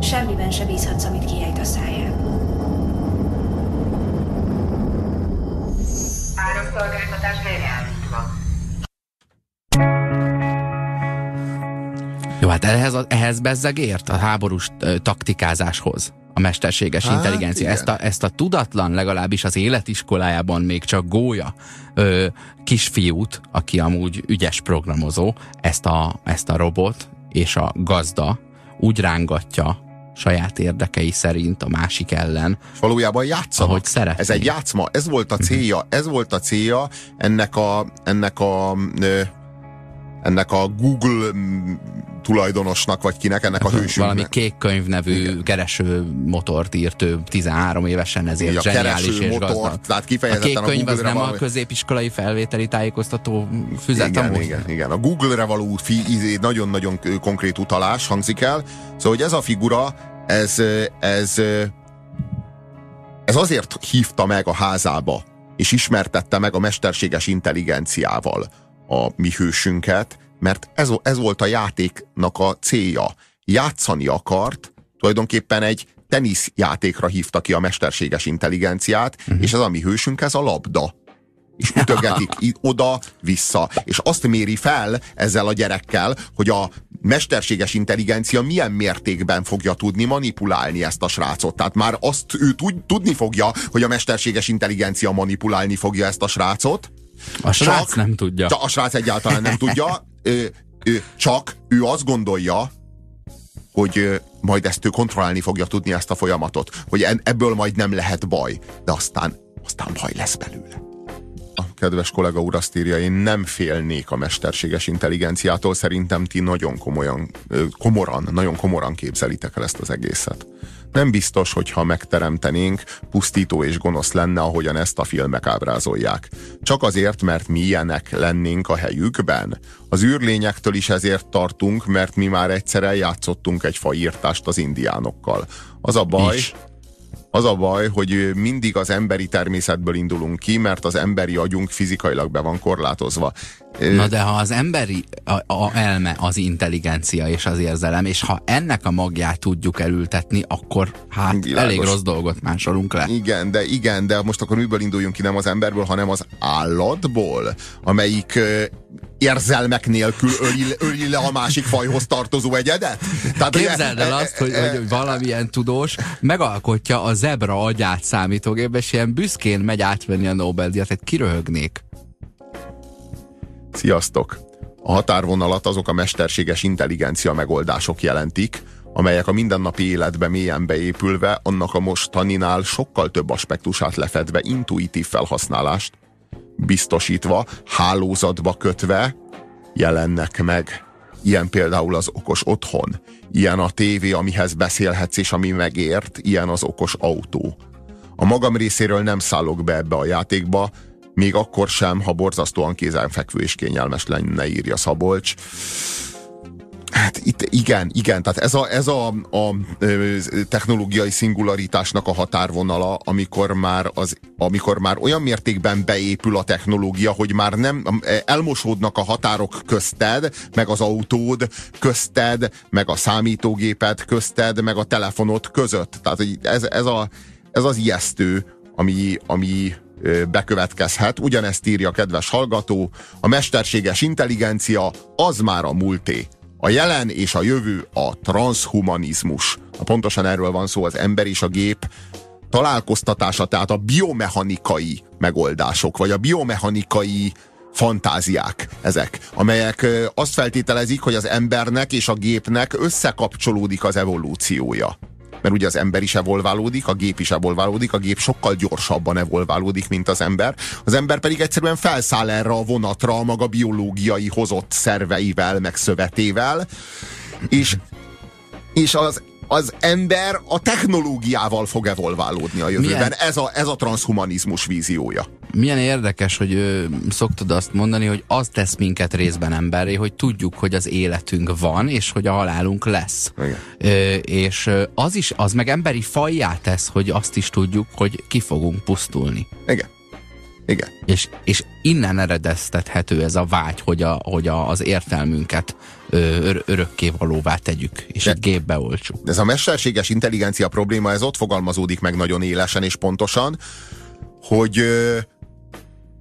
Semmiben se bízhatsz, amit kiejt a száján. Áramszolgáltatás helyreállítva. Hát ehhez, ehhez bezzeg ért a háborús taktikázáshoz a mesterséges Hát, intelligencia. igen. Ezt a, ezt a tudatlan, legalábbis az életiskolájában még csak gólya ö, kisfiút, aki amúgy ügyes programozó, ezt a, ezt a robot és a gazda úgy rángatja saját érdekei szerint a másik ellen, És valójában játszanak. Ahogy szeretnék. Ez egy játszma, ez volt a célja, ez volt a célja ennek a, ennek a, ö, ennek a Google mm, tulajdonosnak, vagy kinek, ennek a valami hősünknek. kék könyv nevű kereső motort írt ő 13 évesen, ezért a zseniális és motort, gazdag. tehát A kifejezetten kék a, könyv az nem a valami- középiskolai felvételi tájékoztató füzet igen, amúgy? igen, igen. A Google-re való izé, nagyon-nagyon konkrét utalás hangzik el. Szóval, hogy ez a figura, ez, ez, ez azért hívta meg a házába, és ismertette meg a mesterséges intelligenciával a mi hősünket, mert ez, ez volt a játéknak a célja. Játszani akart, tulajdonképpen egy teniszjátékra hívta ki a mesterséges intelligenciát, uh-huh. és ez a mi hősünk, ez a labda és ütögetik oda-vissza. És azt méri fel ezzel a gyerekkel, hogy a mesterséges intelligencia milyen mértékben fogja tudni manipulálni ezt a srácot. Tehát már azt ő tud, tudni fogja, hogy a mesterséges intelligencia manipulálni fogja ezt a srácot. A srác Csak- nem tudja. Csak a srác egyáltalán nem tudja. Ö, ö, csak ő azt gondolja, hogy ö, majd ezt ő kontrollálni fogja tudni ezt a folyamatot, hogy en- ebből majd nem lehet baj, de aztán, aztán baj lesz belőle. A kedves kollega úr azt írja, én nem félnék a mesterséges intelligenciától, szerintem ti nagyon komolyan, komoran, nagyon komoran képzelitek el ezt az egészet. Nem biztos, hogy ha megteremtenénk, pusztító és gonosz lenne, ahogyan ezt a filmek ábrázolják. Csak azért, mert mi ilyenek lennénk a helyükben. Az űrlényektől is ezért tartunk, mert mi már egyszer eljátszottunk egy faírtást az indiánokkal. Az a baj, Is. az a baj, hogy mindig az emberi természetből indulunk ki, mert az emberi agyunk fizikailag be van korlátozva. Na de ha az emberi a, a elme az intelligencia és az érzelem, és ha ennek a magját tudjuk elültetni, akkor hát Világos. elég rossz dolgot másolunk le. Igen, de igen, de most akkor miből induljunk ki, nem az emberből, hanem az állatból, amelyik ö, érzelmek nélkül öli, öli le a másik fajhoz tartozó egyedet? Tehát, Képzeld el azt, hogy, hogy valamilyen tudós megalkotja a zebra agyát számítógépbe, és ilyen büszkén megy átvenni a Nobel-díjat, hát kiröhögnék. Sziasztok! A határvonalat azok a mesterséges intelligencia megoldások jelentik, amelyek a mindennapi életbe mélyen beépülve, annak a mostaninál sokkal több aspektusát lefedve intuitív felhasználást biztosítva, hálózatba kötve jelennek meg. Ilyen például az okos otthon, ilyen a tévé, amihez beszélhetsz és ami megért, ilyen az okos autó. A magam részéről nem szállok be ebbe a játékba, még akkor sem, ha borzasztóan kézenfekvő és kényelmes lenne, írja Szabolcs. Hát itt igen, igen, tehát ez a, ez a, a technológiai szingularitásnak a határvonala, amikor már, az, amikor már olyan mértékben beépül a technológia, hogy már nem elmosódnak a határok közted, meg az autód közted, meg a számítógéped közted, meg a telefonod között. Tehát ez, ez, a, ez az ijesztő, ami, ami bekövetkezhet. Ugyanezt írja a kedves hallgató, a mesterséges intelligencia az már a múlté. A jelen és a jövő a transhumanizmus. Pontosan erről van szó az ember és a gép találkoztatása, tehát a biomechanikai megoldások, vagy a biomechanikai fantáziák ezek, amelyek azt feltételezik, hogy az embernek és a gépnek összekapcsolódik az evolúciója. Mert ugye az ember is evolválódik, a gép is evolválódik, a gép sokkal gyorsabban evolválódik, mint az ember. Az ember pedig egyszerűen felszáll erre a vonatra a maga biológiai hozott szerveivel, meg szövetével, és, és az az ember a technológiával fog evolválódni a jövőben. Milyen? Ez a, ez a transhumanizmus víziója. Milyen érdekes, hogy ö, szoktad azt mondani, hogy az tesz minket részben emberré, hogy tudjuk, hogy az életünk van, és hogy a halálunk lesz. Igen. Ö, és az is, az meg emberi fajjá tesz, hogy azt is tudjuk, hogy ki fogunk pusztulni. Igen. Igen. És, és innen eredeztethető ez a vágy, hogy, a, hogy a, az értelmünket ör, örökké valóvá tegyük, és de, egy gépbe olcsuk. Ez a mesterséges intelligencia probléma, ez ott fogalmazódik meg nagyon élesen és pontosan, hogy ö,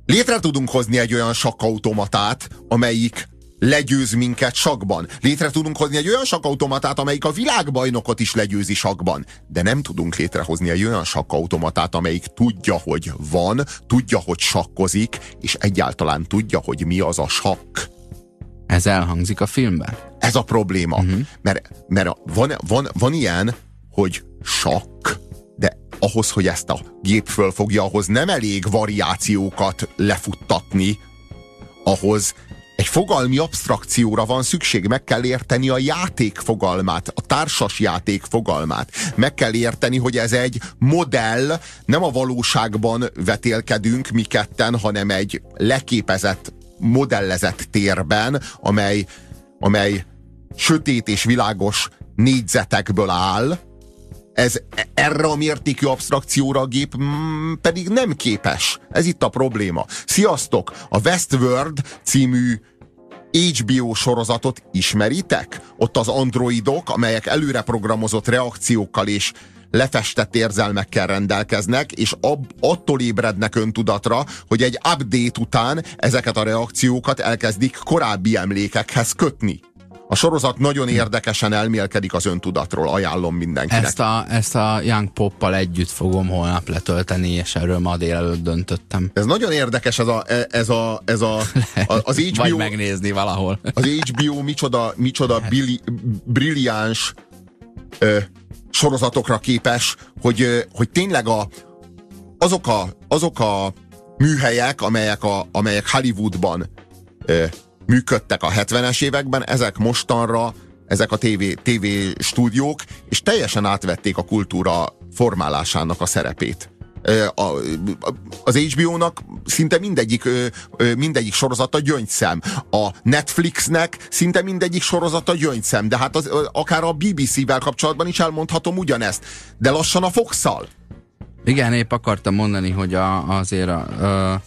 létre tudunk hozni egy olyan sakkautomatát, amelyik legyőz minket sakban. Létre tudunk hozni egy olyan sakkautomatát, amelyik a világbajnokot is legyőzi sakban. De nem tudunk létrehozni egy olyan sakkautomatát, amelyik tudja, hogy van, tudja, hogy sakkozik, és egyáltalán tudja, hogy mi az a sakk. Ez elhangzik a filmben? Ez a probléma. Uh-huh. Mert, mert van, van, van ilyen, hogy sakk, de ahhoz, hogy ezt a gép fölfogja, ahhoz nem elég variációkat lefuttatni, ahhoz egy fogalmi abstrakcióra van szükség, meg kell érteni a játék fogalmát, a társas játék fogalmát. Meg kell érteni, hogy ez egy modell, nem a valóságban vetélkedünk mi ketten, hanem egy leképezett, modellezett térben, amely, amely sötét és világos négyzetekből áll, ez erre a mértékű abstrakcióra a gép mm, pedig nem képes. Ez itt a probléma. Sziasztok! A Westworld című HBO sorozatot ismeritek? Ott az androidok, amelyek előre programozott reakciókkal és lefestett érzelmekkel rendelkeznek, és ab, attól ébrednek öntudatra, hogy egy update után ezeket a reakciókat elkezdik korábbi emlékekhez kötni. A sorozat nagyon érdekesen elmélkedik az öntudatról, ajánlom mindenkinek. Ezt a, ezt a Young Poppal együtt fogom holnap letölteni, és erről ma délelőtt döntöttem. Ez nagyon érdekes, ez a, ez a, ez a, az HBO... Vagy megnézni valahol. Az HBO micsoda, micsoda billi, brilliáns ö, sorozatokra képes, hogy, hogy tényleg a, azok, a, azok a műhelyek, amelyek, a, amelyek Hollywoodban ö, működtek a 70-es években, ezek mostanra, ezek a TV, TV stúdiók, és teljesen átvették a kultúra formálásának a szerepét. A, az HBO-nak szinte mindegyik, mindegyik sorozata gyöngyszem. A Netflixnek szinte mindegyik sorozata gyöngyszem. De hát az, akár a BBC-vel kapcsolatban is elmondhatom ugyanezt. De lassan a Fox-szal. Igen, épp akartam mondani, hogy a, azért a, a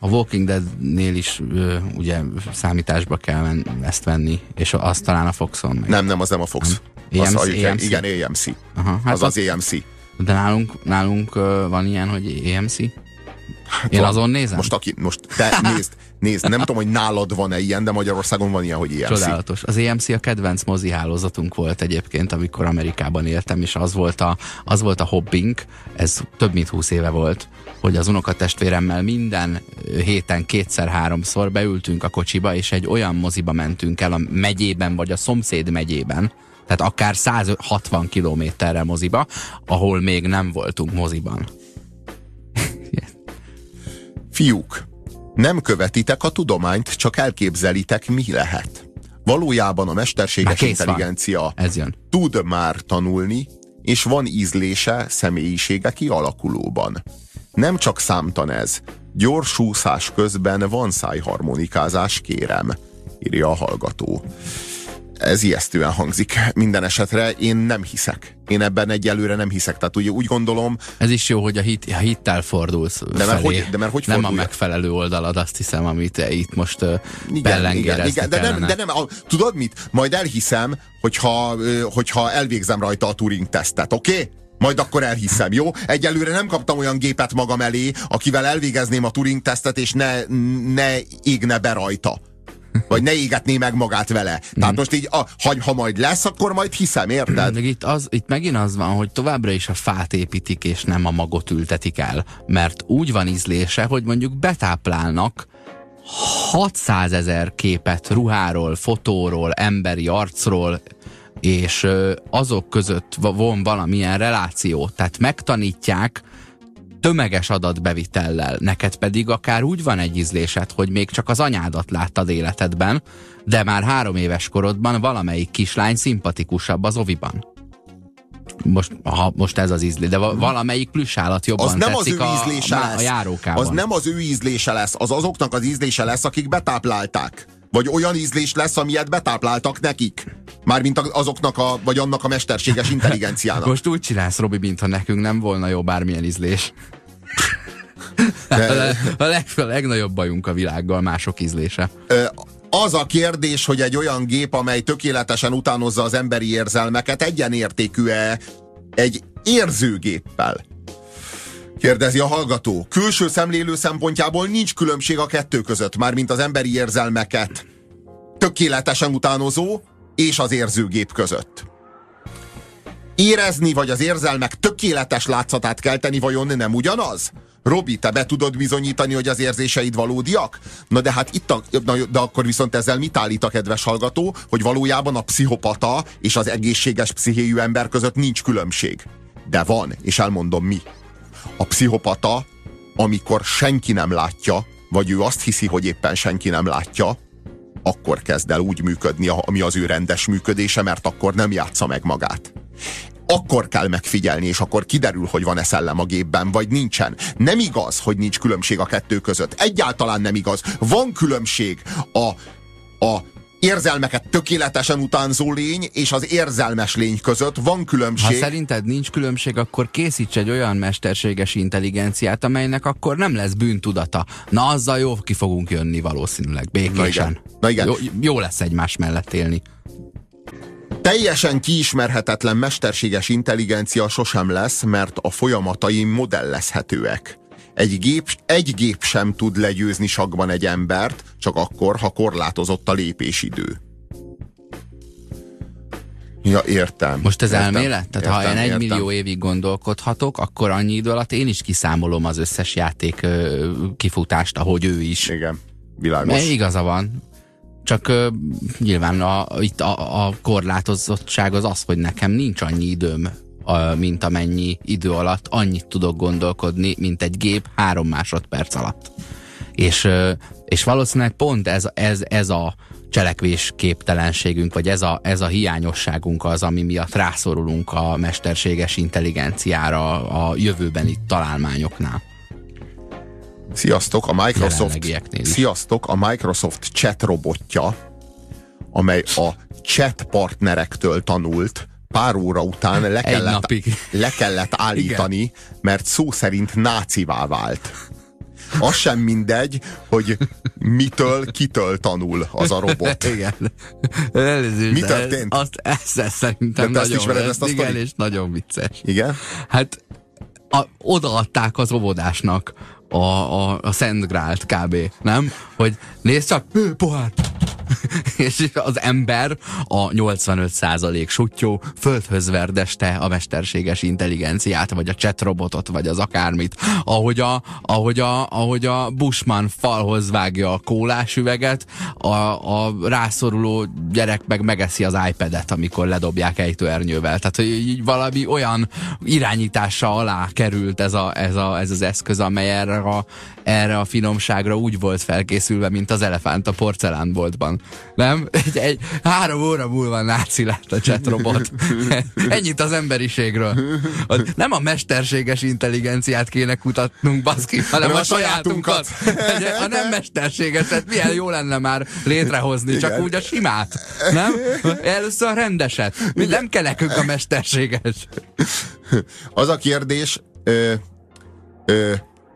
a Walking Dead-nél is ö, ugye számításba kell ezt venni, és azt talán a Foxon. Meg. Nem, nem, az nem a Fox. Nem. Az, AMC, AMC? Igen, AMC. Aha, hát az az, az AMC. De nálunk, nálunk van ilyen, hogy AMC? Hát Én van. azon nézem? Most, aki, most te nézd, nézd, nem tudom, hogy nálad van-e ilyen, de Magyarországon van ilyen, hogy EMC. Csodálatos. Az EMC a kedvenc mozi hálózatunk volt egyébként, amikor Amerikában éltem, és az volt a, az volt a hobbink, ez több mint húsz éve volt, hogy az unokatestvéremmel minden héten kétszer-háromszor beültünk a kocsiba, és egy olyan moziba mentünk el a megyében, vagy a szomszéd megyében, tehát akár 160 kilométerre moziba, ahol még nem voltunk moziban. Fiúk, nem követitek a tudományt, csak elképzelitek, mi lehet. Valójában a mesterséges intelligencia Ez jön. tud már tanulni, és van ízlése, személyisége kialakulóban. Nem csak számtan ez, gyors úszás közben van szájharmonikázás, kérem, írja a hallgató ez ijesztően hangzik minden esetre. Én nem hiszek. Én ebben egyelőre nem hiszek. Tehát ugye úgy gondolom... Ez is jó, hogy a, hit, a hittel fordulsz de mert felé. Hogy, de mert hogy nem a megfelelő oldalad, azt hiszem, amit itt most igen, igen, igen, de nem, de nem a, tudod mit? Majd elhiszem, hogyha, hogyha elvégzem rajta a Turing tesztet, oké? Okay? Majd akkor elhiszem, jó? Egyelőre nem kaptam olyan gépet magam elé, akivel elvégezném a Turing tesztet, és ne, ne égne be rajta. Vagy ne égetné meg magát vele. Tehát mm. most így, a, ha, ha majd lesz, akkor majd hiszem, érted? Meg itt, az, itt megint az van, hogy továbbra is a fát építik, és nem a magot ültetik el. Mert úgy van ízlése, hogy mondjuk betáplálnak 600 ezer képet ruháról, fotóról, emberi arcról, és azok között van valamilyen reláció, tehát megtanítják tömeges adatbevitellel, neked pedig akár úgy van egy ízlésed, hogy még csak az anyádat láttad életedben, de már három éves korodban valamelyik kislány szimpatikusabb az oviban. Most, ha most ez az ízlés, de va- valamelyik plüssállat jobban Az nem az tetszik ő a, ízlése a, lesz. a járókában. Az nem az ő ízlése lesz, az azoknak az ízlése lesz, akik betáplálták. Vagy olyan ízlés lesz, amilyet betápláltak nekik. Mármint azoknak a, vagy annak a mesterséges intelligenciának. Most úgy csinálsz, Robi, mintha nekünk nem volna jó bármilyen ízlés. A, le, a, leg, a legnagyobb bajunk a világgal mások ízlése. Az a kérdés, hogy egy olyan gép, amely tökéletesen utánozza az emberi érzelmeket, egyenértékű-e egy érzőgéppel? Kérdezi a hallgató. Külső szemlélő szempontjából nincs különbség a kettő között, mármint az emberi érzelmeket tökéletesen utánozó és az érzőgép között. Érezni vagy az érzelmek tökéletes látszatát kelteni vajon nem ugyanaz? Robi, te be tudod bizonyítani, hogy az érzéseid valódiak? Na de hát itt a, na, de akkor viszont ezzel mit állít a kedves hallgató, hogy valójában a pszichopata és az egészséges pszichéjű ember között nincs különbség. De van, és elmondom mi. A pszichopata, amikor senki nem látja, vagy ő azt hiszi, hogy éppen senki nem látja, akkor kezd el úgy működni, ami az ő rendes működése, mert akkor nem játsza meg magát. Akkor kell megfigyelni, és akkor kiderül, hogy van-e szellem a gépben, vagy nincsen. Nem igaz, hogy nincs különbség a kettő között. Egyáltalán nem igaz. Van különbség a, a érzelmeket tökéletesen utánzó lény és az érzelmes lény között. Van Ha különbség. szerinted nincs különbség, akkor készíts egy olyan mesterséges intelligenciát, amelynek akkor nem lesz bűntudata. Na, azzal jó ki fogunk jönni valószínűleg, békésen. igen. Na igen. Jó, jó lesz egymás mellett élni. Teljesen kiismerhetetlen mesterséges intelligencia sosem lesz, mert a folyamatai modellezhetőek. Egy gép, egy gép sem tud legyőzni sakban egy embert, csak akkor, ha korlátozott a lépésidő. Ja, értem. Most ez értem, elmélet? Tehát ha értem, én egy értem. millió évig gondolkodhatok, akkor annyi idő alatt én is kiszámolom az összes játék ö, kifutást, ahogy ő is. Igen, világos. Mert igaza van. Csak ö, nyilván a, itt a, a korlátozottság az az, hogy nekem nincs annyi időm, mint amennyi idő alatt annyit tudok gondolkodni, mint egy gép három másodperc alatt. És, és valószínűleg pont ez, ez, ez a cselekvés képtelenségünk, vagy ez a, ez a hiányosságunk az, ami miatt rászorulunk a mesterséges intelligenciára a jövőbeni találmányoknál. Sziasztok, a Microsoft, sziasztok, a Microsoft chat robotja, amely a chat partnerektől tanult, pár óra után le kellett, napig. le kellett állítani, mert szó szerint nácivá vált. Az sem mindegy, hogy mitől, kitől tanul az a robot. Igen. Elnézést, Mi történt? Azt, ezt, ezt szerintem De te ezt nagyon, ismered, ezt a igen, és nagyon vicces. Igen? Hát a, odaadták az óvodásnak a, a, a Szent Grált kb. Nem? Hogy nézd csak, "Hő, pohár! és az ember a 85% sutyó földhöz verdeste a mesterséges intelligenciát, vagy a chat robotot, vagy az akármit. Ahogy a, ahogy a, ahogy a Bushman falhoz vágja a kólás üveget, a, a rászoruló gyerek meg megeszi az iPad-et, amikor ledobják ejtőernyővel. Tehát, hogy így valami olyan irányítása alá került ez, a, ez, a, ez az eszköz, amely erre a, erre a finomságra úgy volt felkészülve, mint az elefánt a porcelánboltban. Nem? Egy, egy három óra múlva náci lett a chatrobot. Ennyit az emberiségről. Nem a mesterséges intelligenciát kéne kutatnunk, baszki, hanem Nem a a sajátunkat. sajátunkat. A nem mesterségeset milyen jó lenne már létrehozni, csak Igen. úgy a simát. Nem? Először a rendeset. Mi nem kell nekünk a mesterséges. Az a kérdés, ö, ö,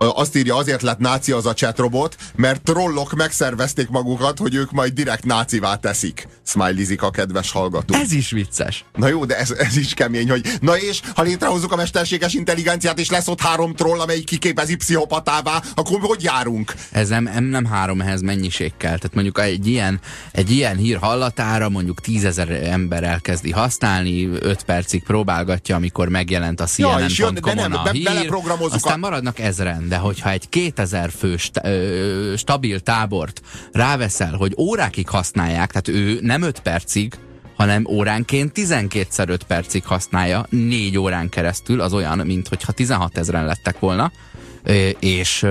azt írja, azért lett náci az a chatrobot, mert trollok megszervezték magukat, hogy ők majd direkt nácivá teszik. Smileyzik a kedves hallgató. Ez is vicces. Na jó, de ez, ez is kemény, hogy na és, ha létrehozzuk a mesterséges intelligenciát, és lesz ott három troll, amelyik kiképezi pszichopatává, akkor hogy járunk? Ez nem, nem, három ehhez mennyiség kell. Tehát mondjuk egy ilyen, egy ilyen hír hallatára mondjuk tízezer ember elkezdi használni, öt percig próbálgatja, amikor megjelent a Ja, és jön, de CNN.com-on nem, a be, hír, beleprogramozzuk aztán maradnak ezren, de hogyha egy 2000 fő st- ö, stabil tábort ráveszel, hogy órákig használják, tehát ő nem öt percig, hanem óránként 12 5 percig használja, 4 órán keresztül, az olyan, mintha 16 ezeren lettek volna, és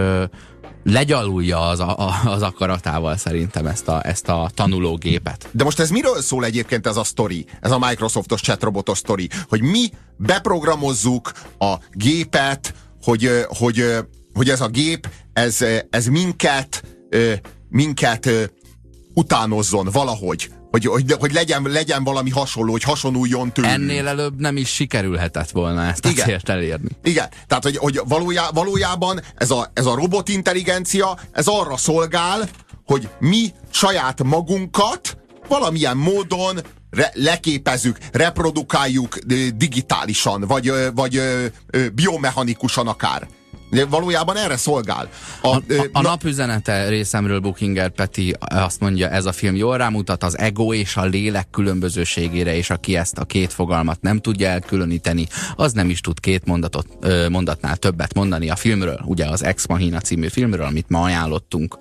legyalulja az, a, az akaratával szerintem ezt a, ezt a tanulógépet. De most ez miről szól egyébként ez a story, ez a Microsoftos chatrobotos story, hogy mi beprogramozzuk a gépet, hogy, hogy, hogy ez a gép, ez, ez minket, minket utánozzon valahogy. Hogy, hogy, hogy legyen, legyen valami hasonló, hogy hasonuljon tőlünk. Ennél előbb nem is sikerülhetett volna ezt Igen. azért elérni. Igen, tehát hogy, hogy valójá, valójában ez a, ez a robotintelligencia, ez arra szolgál, hogy mi saját magunkat valamilyen módon re, leképezzük, reprodukáljuk digitálisan, vagy, vagy biomechanikusan akár. Valójában erre szolgál. A, a, a, a na... napüzenete részemről Bookinger Peti azt mondja, ez a film jól rámutat az ego és a lélek különbözőségére, és aki ezt a két fogalmat nem tudja elkülöníteni, az nem is tud két mondatot, mondatnál többet mondani a filmről, ugye az Ex Machina című filmről, amit ma ajánlottunk.